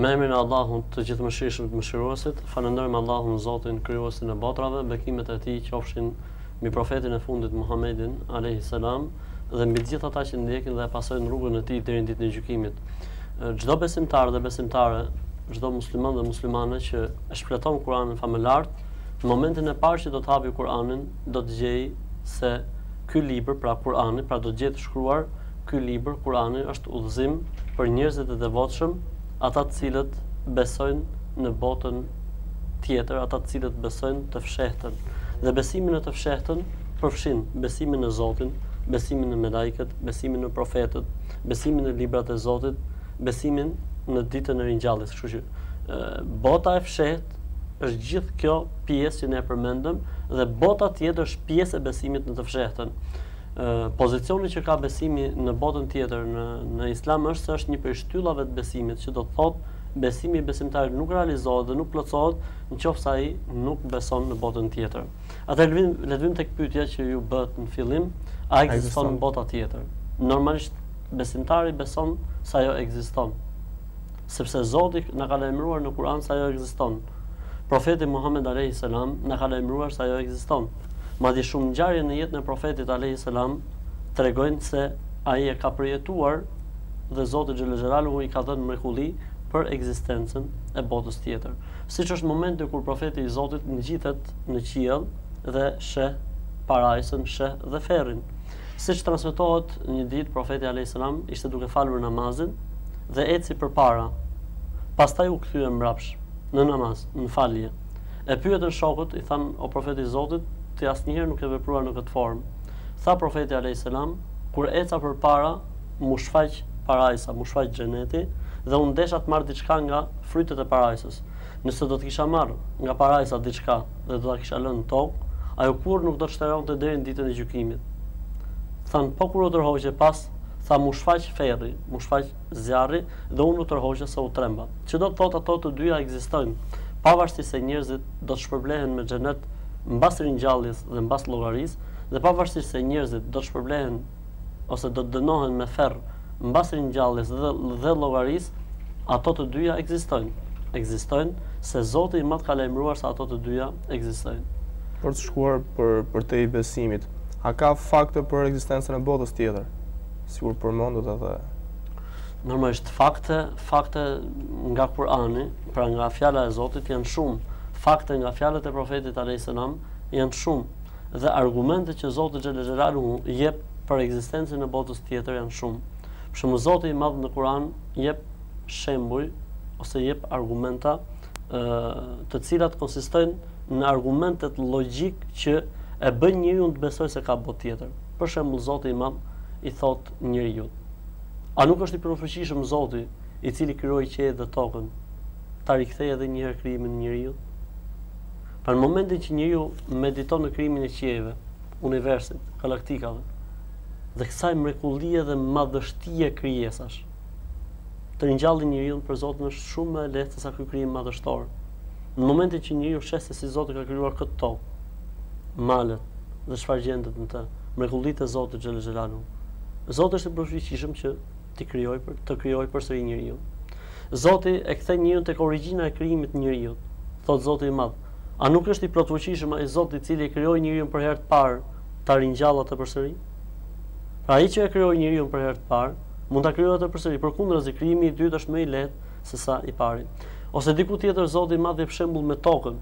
Me emrin e Allahut, të gjithëmëshirshmit mëshiruesit, falënderojmë Allahun Zotin, krijuesin e botrave, bekimet e tij qofshin mbi profetin e fundit Muhammedin alejhi selam dhe mbi të gjithë ata që ndjekin dhe pasojnë rrugën e tij deri në ditën e gjykimit. Çdo besimtar dhe besimtare, çdo musliman dhe muslimane që e shfleton Kur'anin famëlartë, në momentin e parë që do të hapë Kur'anin, do të gjejë se ky libër, pra Kur'ani, pra do të gjejë të shkruar ky libër Kur'ani është udhëzim për njerëzit e devotshëm Ata të cilët besojnë në botën Tjetër, ata të cilët besojnë të fshehtën. Dhe besimi në të fshehtën përfshin besimin në Zotin, besimin në melajkët, besimin në profetët, besimin në librat e Zotit, besimin në ditën e ringjalljes. Kështu që bota e fshehtë është gjithë kjo pjesë që ne e përmendëm dhe bota tjetër është pjesë e besimit në të fshehtën. Pozicioni që ka besimi në botën tjetër në në Islam është se është një prej shtyllave të besimit, që do të thotë besimi i besimtarit nuk realizohet dhe nuk plotësohet në qoftë se ai nuk beson në botën tjetër. Atëherë le të vijmë tek pyetja që u bë në fillim, a ekziston bota tjetër? Normalisht besimtari beson se ajo ekziston. Sepse Zoti na ka lajmëruar në Kur'an se ajo ekziston. Profeti Muhammed alejhi selam na ka lajmëruar se ajo ekziston. Madje shumë ngjarje në jetën e Profetit alejhi selam tregojnë se ai e ka përjetuar dhe Zoti xhele xhelaluhu i ka dhënë mrekulli për ekzistencën e botës tjetër. Siç është momenti kur profeti i Zotit ngjitet në qiell dhe sheh parajsën, sheh dhe ferrin. Siç transmetohet, një ditë profeti alejhi selam ishte duke falur namazin dhe eci përpara. Pastaj u kthye mbrapsht në namaz, në falje. E pyetën shokët, i thanë, O Profet i Zotit, ti asnjëherë nuk ke vepruar në këtë formë. Tha Profeti alejhi selam, Kur eca përpara, m'u shfaq parajsa, m'u shfaq xheneti, dhe unë desha të marr diçka nga frytet e parajsës. Nëse do të kisha marrë nga parajsa diçka dhe do ta kisha lënë në tokë, ajo kurrë nuk do të shteronte deri në Ditën e Gjykimit. Thanë, Po kur u tërhoqe pas? Tha, M'u shfaq ferri, m'u shfaq zjarri dhe unë u tërhoqa se u tremba. Që do të thotë ato të dyja ekzistojnë, pavarësisht se njerëzit do të shpërblehen me xhenet mbas ringjalljes dhe mbas llogarisë dhe pavarësisht se njerëzit do të shpërblehen ose do të dënohen me ferr mbas ringjalljes dhe dhe llogarisë, ato të dyja ekzistojnë, ekzistojnë, se Zoti i Madh ka lajmëruar se ato të dyja ekzistojnë. Për të shkuar për përtej besimit, a ka fakte për ekzistencën e botës tjetër? sikur përmendët edhe normalisht fakte, fakte nga Kur'ani, pra nga fjala e Zotit janë shumë. Fakte nga fjalët e profetit alayhis salam janë shumë dhe argumentet që Zoti xhele xhelaluhu jep për ekzistencën e botës tjetër janë shumë. Për shembull Zoti i madh në Kur'an jep shembuj ose jep argumenta ë të cilat konsistojnë në argumentet logjik që e bëjnë njeriun të besojë se ka botë tjetër. Për shembull Zoti i Madh i thotë njeriut, A nuk është i plotfuqishëm Zoti, i cili krijoi qiejt dhe tokën, ta rikthejë edhe njëherë krijimin e njeriut? Pra në momentin që njeriu mediton në krijimin e qiejve, universit, galaktikave dhe kësaj mrekullie dhe madhështie krijesash, të ringjallë njeriun për Zotin është shumë më e lehtë se sa ky krijim madhështor. Në momentin që njeriu sheh se si Zoti ka krijuar këtë tokë, malet dhe çfarë gjendet në të, mrekullitë e Zotit xhele xhelaluhu. Zoti është i plotfuqishëm që të krijojë për të krijojë përsëri njeriun. Zoti e kthen njeriun tek origjina e krijimit të njeriut. Thotë Zoti i Madh, a nuk është i plotfuqishëm ai Zoti i cili e krijoi njeriun për herë të parë ta ringjallë atë përsëri? Pra ai që e krijoi njeriun për herë të parë, Mund ta krijojë atë përsëri, përkundrazi krijimi i dytë është më i lehtë se sa i pari. Ose diku tjetër Zoti i Madh jep shembull me tokën,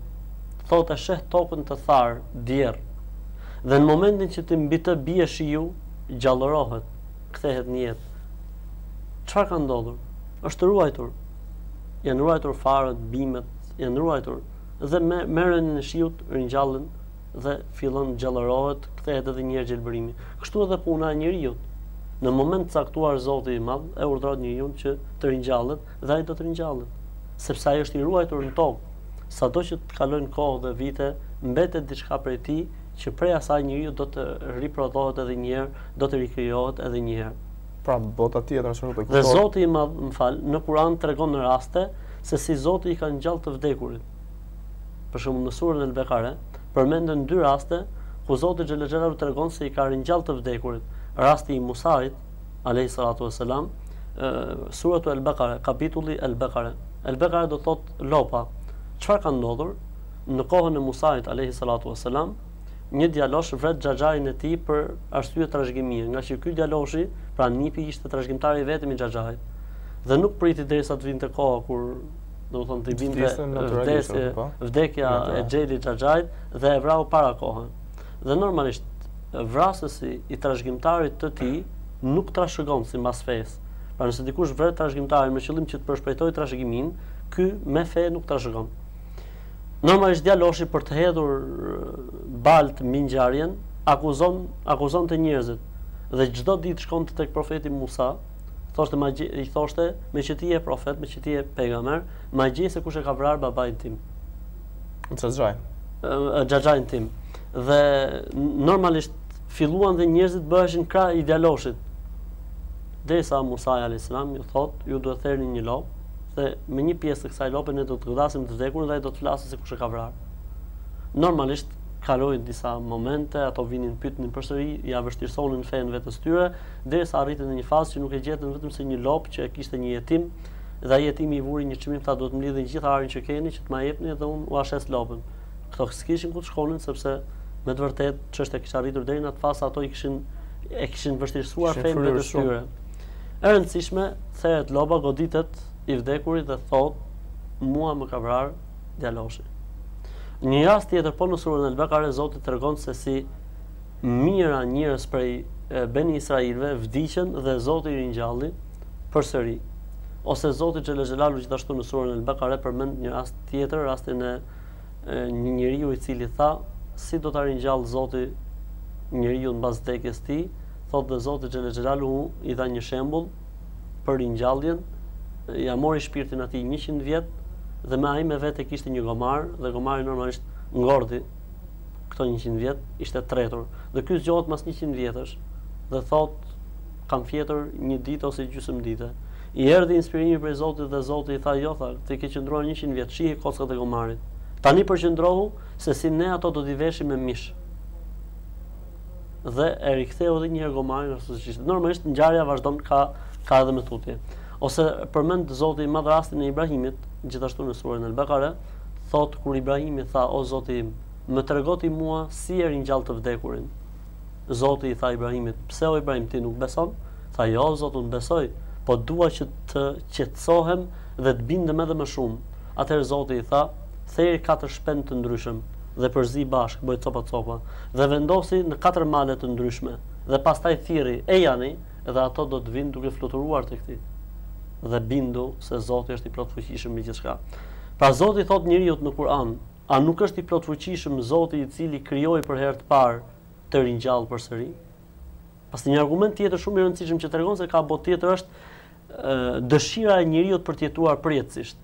thotë e sheh tokën të tharë, djerr, dhe në momentin që ti mbi të bie shiu, gjallërohet, kthehet në jetë. Çfarë ka ndodhur? Është ruajtur. Janë ruajtur farët, bimët, janë ruajtur dhe me me rënien e shiut ringjallen dhe fillon gjallërohet, kthehet edhe një herë gjelbërimi. Kështu edhe puna e njeriut. Në moment të caktuar Zoti i Madh e urdhëron njeriun që të ringjallet dhe ai do të ringjallet, sepse ai është i ruajtur në tokë. Sado që të kalojnë kohë dhe vite, mbetet diçka prej tij që prej asaj njeriu do të riprodhohet edhe një herë, do të rikrijohet edhe një herë. Pra bota tjetër ashtu do të kuptohet. Dhe Zoti i Madh, më fal, në Kur'an tregon raste se si Zoti i ka ngjallë të vdekurit. Për shembull në surën El-Bekare përmenden dy raste ku Zoti xhele xhelaluhu tregon se i ka ringjallë të vdekurit, rasti i Musait, alejhi salatu ue selam, Suratu El-Bekare, kapitulli El-Bekare. El-Bekare do të thotë lopa. Çfarë ka ndodhur? Në kohën e Musait, alejhi salatu ue selam, një djalosh vret xhaxhain e tij për arsye trashëgimie, ngaqë ky djaloshi, pra nipi ishte trashëgimtari i vetëm i xhaxhait. Dhe nuk priti derisa të vinte koha kur do të thonë të vinte vdesje, po. vdekja e Xheli xhaxhait dhe e vrau para kohe. Dhe normalisht vrasësi i trashëgimtarit të tij nuk trashëgon simbas fesë. Pra nëse dikush vret trashëgimtarin me qëllim që të përshpejtojë trashëgimin, ky me fe nuk trashëgon. Normalisht djaloshi për të hedhur baltë mbi ngjarjen, akuzon akuzonte njerëzit dhe çdo ditë shkonte tek profeti Musa, Thoshte ma gjej, i thoshte, meqë ti je profet, meqë ti je pejgamber, ma gjej se kush e ka vrarë babain tim. Xhaxhain. Xhaxhain tim. Dhe normalisht filluan dhe njerëzit bëheshin krah i djaloshit. Derisa Musa alejhi selam ju thot, ju duhet të therni një lopë, se me një pjesë të kësaj lope ne do të godasim të vdekurin dhe ai do të flasë se kush e ka vrarë. Normalisht kalojnë disa momente, ato vinin pyetnin përsëri, ia vështirësonin fenë vetes tyre, derisa arriti në një fazë që nuk e gjetën vetëm se një lopë që e kishte një jetim dhe ai jetimi i vuri një çmim tha duhet të mblidhni gjithë arin që keni që të ma jepni dhe unë ua shes lopën. Këto s'kishin ku të shkonin sepse me të vërtetë çështja kishte arritur deri në atë fazë ato i kishin e kishin vështirësuar fenë vetes tyre. E rëndësishme, theret lopa goditet i vdekuri dhe thot, mua më ka vrarë djaloshi. Një rast tjetër po në surën El Bekare Zoti tregon se si Mijëra njerëz prej Beni Israilëve vdiqën dhe Zoti i ringjalli përsëri. Ose Zoti xhele xhelaluhu gjithashtu në surën El Bekare përmend një rast tjetër, rastin e një njeriu i cili tha, si do ta ringjallë Zoti njeriun mbas vdekjes së tij, thotë dhe Zoti xhele xhelaluhu i dha një shembull për ringjalljen, ia mori shpirtin atij njëqind vjet dhe me ai me vete kishte një gomar dhe gomari normalisht ngordhi. këto 100 vjet ishte tretur dhe ky zgjohet mas 100 vjetësh dhe thot kam fjetur një ditë ose gjysëm dite. I erdhi inspirimi prej Zotit dhe Zoti i tha jo tha, ti ke qëndruar 100 vjet, shihi kockat e gomarit. Tani përqendrohu se si ne ato do t'i veshim me mish. Dhe e riktheu edhe një herë gomarin ashtu siç ishte. Normalisht ngjarja vazhdon ka ka edhe më tutje. Ose përmend Zoti i Madh rastin e Ibrahimit, gjithashtu në surën El Bekare, Thotë, Kur Ibrahimi tha, O Zoti im, më trego ti mua si e ringjall të vdekurin. Zoti i tha Ibrahimit, Pse o Ibrahim ti nuk beson? Tha, Jo, o Zot, unë besoj, po dua që të qetësohem dhe të bindem edhe më shumë. Atëherë Zoti i tha, Theri katër shpend të ndryshëm dhe përzi bashkë, bëj copa-copa, dhe vendosi në katër male të ndryshme, dhe pastaj thirri, Ejani! edhe ato do të vinë duke fluturuar tek ti. Dhe bindu se Zoti është i plotfuqishëm me gjithçka. Pra Zoti thotë njeriut në Kur'an, a nuk është i plotfuqishëm Zoti i cili krijoi për herë të parë të ringjallë përsëri? Pasi një argument tjetër shumë i rëndësishëm që tregon se ka botë tjetër është dëshira e njeriu për të jetuar përjetësisht.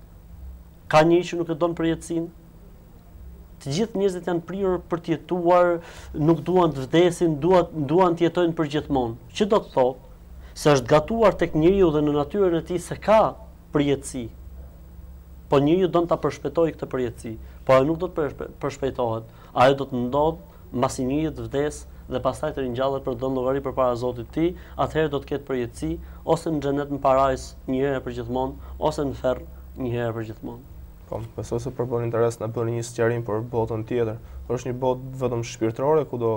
Ka njeri që nuk e don përjetësinë? Të gjithë njerëzit janë prirur për të jetuar, nuk duan të vdesin, duan duan të jetojnë përgjithmonë. Që do të thotë se është gatuar tek njeriu dhe në natyrën e tij se ka përjetësi. Po njeriu don ta përshpejtojë këtë përjetësi, po ajo nuk do të përshpejtohet. Ajo do të ndodhë mbasi njeriu të vdes dhe pastaj të ringjallet për të dhënë llogari përpara Zotit të tij, atëherë do të ketë përjetësi ose në xhenet në parajsë një herë e përgjithmonë, ose në ferr një herë e përgjithmonë. Po, besoj se përbën interes të bëjmë një sqarim për botën tjetër. është një botë vetëm shpirtërore, ku do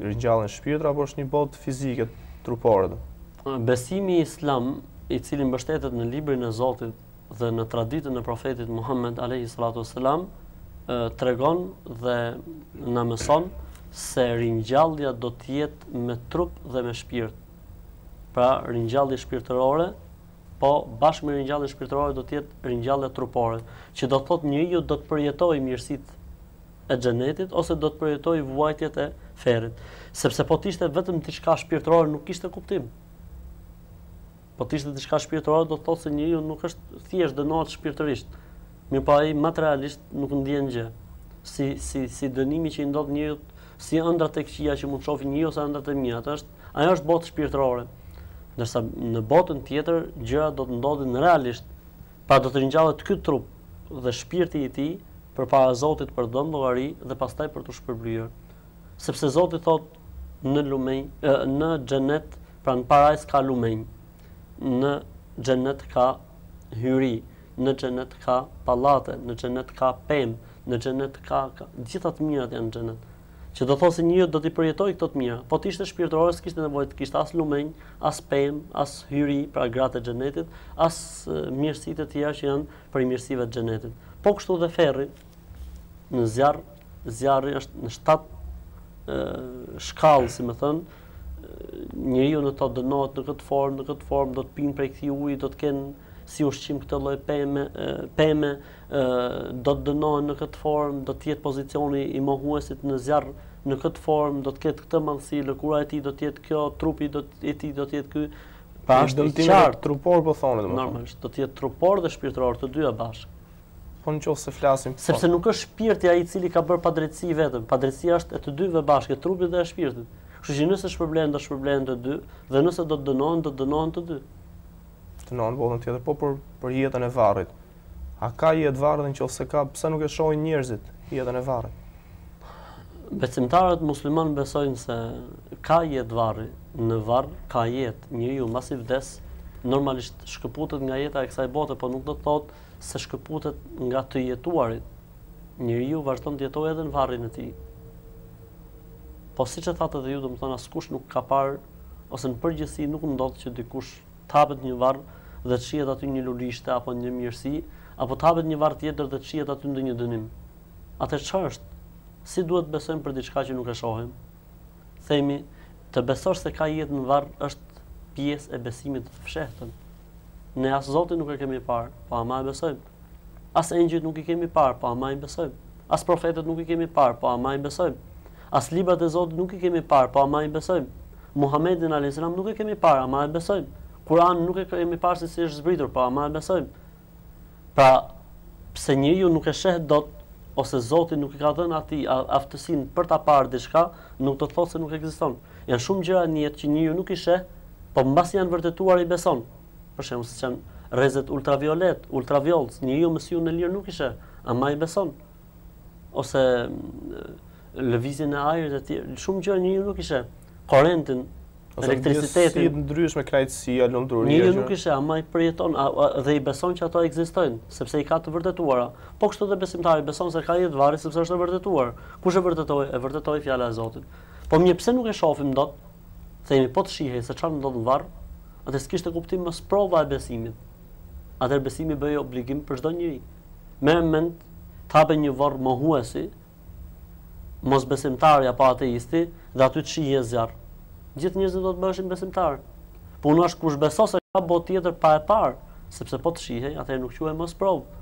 ringjallen shpirtrat, apo është një botë fizike, trupore? Besimi islam, i cili mbështetet në librin e Zotit dhe në traditën e profetit Muhammed alejhi salatu selam, tregon dhe na mëson se ringjallja do të jetë me trup dhe me shpirt. Pra, ringjallje shpirtërore, Po, bashkë me ringjalljen shpirtërore do të jetë ringjallja trupore, që do të thotë njeriu do të përjetojë mirësitë e xhenetit ose do të përjetojë vuajtjet e ferrit. Sepse po të ishte vetëm diçka shpirtërore nuk kishte kuptim. Po të ishte diçka shpirtërore do të thotë se njeriu nuk është thjesht dënohet shpirtërisht. Mirëpo ai materialisht nuk ndjen gjë. Si si si dënimi që i ndodh njeriu si ëndrrat e këqija që mund të shohë njeriu ose ëndrrat e mira, atë është Ajo është botë shpirtërore, ndërsa në botën tjetër gjërat do të ndodhin realisht, pra do të ringjallet ky trup dhe shpirti i tij përpara Zotit për të dhënë llogari dhe pastaj për t'u shpërblyer. Sepse Zoti thotë në lumenj, në xhenet, pra në parajsë ka lumenj, në xhenet ka hyri, në xhenet ka pallate, në xhenet ka pemë, në xhenet ka, ka, gjitha të mirat janë në xhenet. Që do thotë se njeriu do t'i përjetojë këto të mira. Po të ishte shpirtërore s'kishte nevojë të kishte as lumenj, as pemë, as hyri, pra gratë e xhenetit, as mirësi të tjera që janë prej mirësive të xhenetit. Po kështu dhe ferri në zjarr, zjarri është në shtatë shkallë, si me thënë, njeriu do të dënohet në këtë formë, në këtë formë do të pinë prej këtij uji, do të kenë si ushqim këtë lloj peme, peme do të dënohen në këtë formë, do të jetë pozicioni i mohuesit në zjarr në këtë formë, do të ketë këtë madhësi, lëkura e tij do të jetë kjo, trupi do të e tij do të jetë ky. Pra është dëmtim i qartë trupor po thonë domethënë. Normalisht do të jetë trupor dhe shpirtëror të dyja bashkë. Po në qoftë se flasim po. Sepse nuk është shpirti ai i cili ka bërë padrejtësi vetëm, padrejtësia është e të dyve bashkë, e trupit dhe e shpirtit. Kështu që nëse shpërblehen do shpërblehen të dy dhe nëse do të dënohen do të dënohen të dy. Të dënohen në botën tjetër, po për për jetën e varrit. A ka jetë varri dhe nëse ka pse nuk e shohin njerëzit jetën e varrit? Besimtarët muslimanë besojnë se ka jetë varri, në varr ka jetë, njeriu mbasi vdes normalisht shkëputet nga jeta e kësaj bote, por nuk do të thotë se shkëputet nga të jetuarit. Njeriu vazhdon të jetojë edhe në varrin e tij. Po siç e thatë edhe ju, domethënë askush nuk ka parë ose në përgjithësi nuk ndodh që dikush të hapet një varr dhe të shihet aty një lulishte apo një mirësi, apo të hapet një varr tjetër dhe të shihet aty ndonjë dënim. Atëherë çfarë është? Si duhet të besojmë për diçka që nuk e shohim? Themi, të besosh se ka jetë në varr është pjesë e besimit në të fshehtën. Ne as Zotin nuk e kemi parë, po ama e besojmë. As engjëjt nuk i kemi parë, po ama i besojmë. As profetët nuk i kemi parë, po ama i besojmë. As librat e Zotit nuk i kemi parë, po ama i besojmë. Muhamedin alayhis salam nuk e kemi parë, ama e besojmë. Kur'anin nuk e kemi parë se si është zbritur, po ama e besojmë. Pra, pse njeriu nuk e sheh dot ose Zoti nuk i ka dhënë atij aftësinë për ta parë diçka, nuk do të thotë se nuk ekziston. Janë shumë gjëra në jetë që njeriu nuk i sheh, po mbasi janë vërtetuar i beson. Për shembull, siç janë rrezet ultraviolet, ultraviols, njeriu me syrin e lirë nuk i sheh, ama i beson. Ose lëvizjen e ajrit e tjerë, shumë gjëra njeriu nuk i sheh. Korrentin, elektricitetin, si ndryshon kënaqësia, lumturia. Njeriu nuk i sheh, ama i përjeton dhe i beson që ato ekzistojnë, sepse i ka të vërtetuara. Po kështu dhe besimtari beson se ka jetë varri sepse është e vërtetuar. Kush e vërtetoi? E vërtetoi fjala e Zotit. Po mirë, pse nuk e shohim dot? Themi po të shihej se çfarë ndodh në varr, Atëherë s'kishte kuptim më sprova e besimit. Atëherë besimi bëhej obligim për çdo njeri. Merre me mend të hapej një vorr mohuesi, mosbesimtari apo ateisti dhe aty të shihej zjarr. Gjithë njerëzit do të bëheshin besimtarë. Puna është kush beson se ka botë tjetër pa e parë, sepse po të shihej, atëherë nuk quhej më sprovë.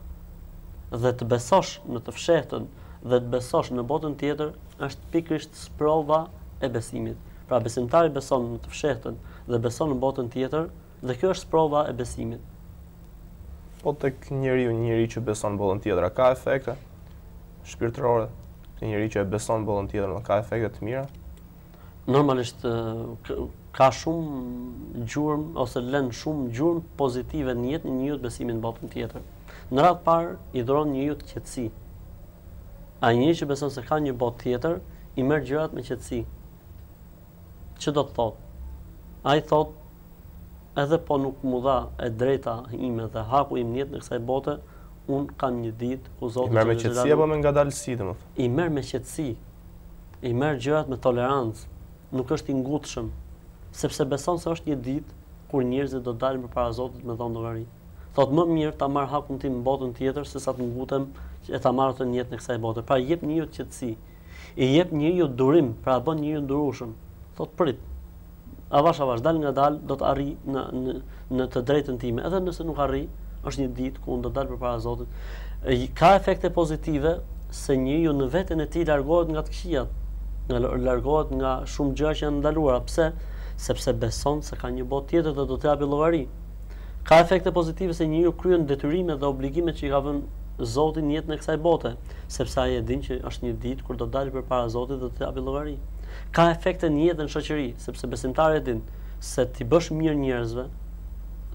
Dhe të besosh në të fshehtën dhe të besosh në botën tjetër është pikërisht sprova e besimit. Pra besimtari beson në të fshehtën dhe beson në botën tjetër dhe kjo është sprova e besimit. Po tek njeriu, një njeri që beson në botën tjetër, a ka efekte shpirtërore? Një njeri që e beson në botën tjetër, a ka efekte të mira? Normalisht ka shumë gjurmë ose lën shumë gjurmë pozitive në jetën e njeriut besimi në botën tjetër. Në radhë të parë i dhuron njeriut qetësi. Ai njeri që beson se ka një botë tjetër, i merr gjërat me qetësi. Që do të thotë? Ai thotë, edhe po nuk mu dha e drejta ime dhe haku im në jetën e kësaj bote, unë kam një ditë ku Zoti... I merr me qetësi apo me ngadalësi, domethënë? I merr me qetësi, i merr gjërat me tolerancë, nuk është i ngutshëm, sepse beson se është një ditë kur njerëzit do dalin përpara Zotit me dhënë llogari. Thotë më mirë ta marr hakun tim në botën tjetër sesa të ngutem e ta marr atë në jetën e kësaj bote. Pra i jep njeriut qetësi. I jep njeriut durim, pra e bën njeriun të durueshëm. Thotë prit. Avash avash, dalëngadalë do të arrij në në në të drejtën time. Edhe nëse nuk arrij, është një ditë ku unë do të dal përpara Zotit. Ka efekte pozitive se njeriu në veten e tij largohet nga të këqijat, largohet nga shumë gjëra që janë të ndaluara. Pse? Sepse beson se ka një botë tjetër dhe do të japë llogari. Ka efekte pozitive se njeriu kryen detyrimet dhe obligimet që i ka vënë Zoti në jetën e kësaj bote, sepse ai e din që është një ditë kur do dalë përpara Zotit dhe do të japë llogari. Ka efekte në jetë dhe në shoqëri, sepse besimtari e din se t'i bësh mirë njerëzve,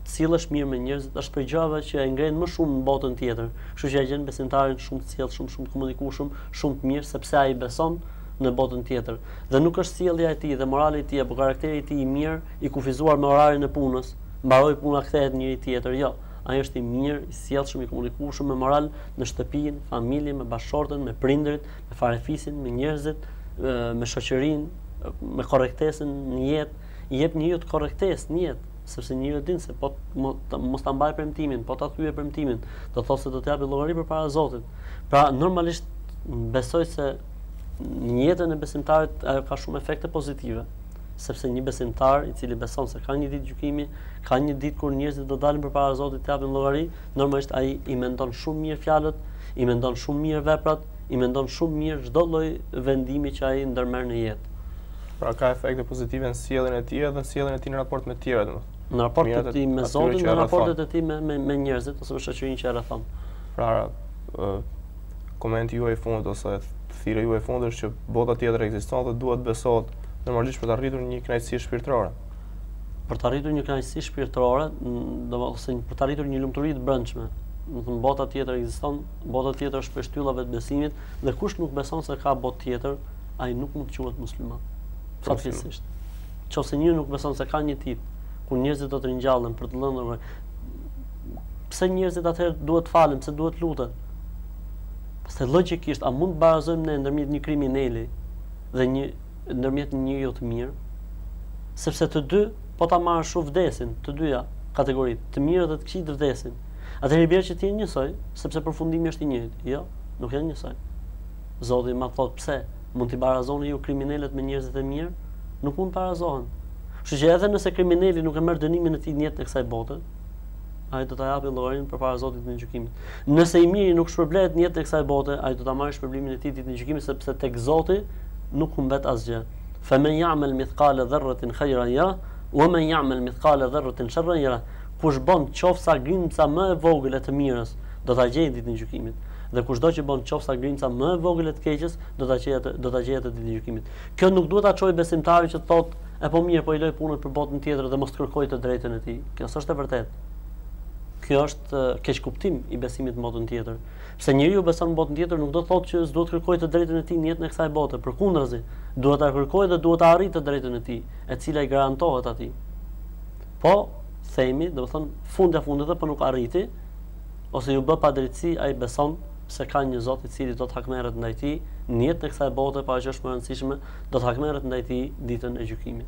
të sillesh mirë me njerëzit është prej gjërave që e ngrenë më shumë në botën tjetër, kështu që e gjen besimtarin shumë të sjellshëm, shumë të komunikueshëm, shumë të mirë, sepse ai beson në botën tjetër. Dhe nuk është sjellja e tij dhe morali i tij apo karakteri i tij i mirë i kufizuar me orarin e punës, mbaroi puna kthehet në njeri tjetër, jo, ai është i mirë, i sjellshëm, i komunikueshëm me moral në shtëpi, në familje, me bashkëshorten, me prindërit, me farefisin, me njerëzit, me shoqërinë, me korrektesën në jetë, i jep njeriut korrektesë në jetë, sepse njeriu e din se po mos ta mbajë premtimin, po ta thyejë premtimin, do të thotë se do të japë llogari përpara Zotit. Pra normalisht besoj se në jetën e besimtarit ajo ka shumë efekte pozitive. sepse një besimtar i cili beson se ka një ditë gjykimi, ka një ditë kur njerëzit do dalin përpara Zotit të japin llogari, normalisht ai i mendon shumë mirë fjalët, i mendon shumë mirë veprat, i mendon shumë mirë çdo lloj vendimi që ai ndërmerr në jetë. Pra ka efekte pozitive në sjelljen e tij dhe në sjelljen e tij në raport me të tjerët, domethënë. Në raportet e tij me Zotin, në raportet e tij me me, me njerëzit ose me shoqërinë që e rrethon. Pra, komenti juaj i fundit ose thirrja juaj e fundit është që bota tjetër ekziston dhe duhet besohet normalisht për të arritur një kënaqësi shpirtërore. Për të arritur një kënaqësi shpirtërore, ose për të arritur një lumturi të brendshme, domethënë bota tjetër ekziston, bota tjetër është prej shtyllave të besimit dhe kush nuk beson se ka botë tjetër, ai nuk mund të quhet musliman. Fatkeqësisht. Nëse një nuk beson se ka një ditë ku njerëzit do të ringjallen për të lënë pse njerëzit atëherë duhet të falen, pse duhet të luten? Pastaj logjikisht a mund të barazojmë ne ndërmjet një krimineli dhe një ndërmjet një njeriu të mirë? Sepse të dy po ta marrësh ashtu vdesin, të dyja kategoritë, të mirët dhe të këqijtë vdesin. Atëherë i bie që të jenë njësoj, sepse përfundimi është i njëjtë. Jo, nuk janë njësoj. Zoti na thotë pse? Mund t'i barazoni ju kriminelët me njerëzit e mirë? Nuk mund të barazohen. Kështu që edhe nëse krimineli nuk e merr dënimin e tij në jetën e kësaj bote, ai do ta japë llogarin përpara Zotit ditën e gjykimit. Nëse i miri nuk shpërblehet në jetën e kësaj bote, ai do ta marrë shpërblimin e tij ditën e gjykimit sepse tek Zoti nuk humbet asgjë. Fe men ja'mel mithkale dherretin khejran jerah, we men ja'mel mithkale dherretin sherran jerah, kush bën qofsa grimca më e vogël e të mirës, do ta gjejë ditën e gjykimit. Dhe kushdo që bën qofsa grimca më e vogël e të keqes, do ta gjejë atë, do ta gjejë atë ditën e gjykimit. Kjo nuk duhet ta çojë besimtarin që të thotë, e po mirë, po i loj punën për botën tjetër dhe mos të kërkoj të drejtën e tij. Kjo s'është e vërtetë. Kjo është të keqkuptim i besimit në botën tjetër. Se njeriu beson në botën tjetër nuk do të thotë që s'duhet të kërkojë të drejtën e tij në jetën e kësaj bote, përkundrazi, duhet ta kërkojë dhe duhet ta arrijë të drejtën e tij, e cila i garantohet atij. Po themi, domethënë fundja fundit dhe po nuk arriti ose iu bë padrejtësi ai beson se ka një Zot i cili do të hakmerret ndaj tij në jetën e kësaj bote, po që është më e rëndësishme, do të hakmerret ndaj tij ditën e gjykimit.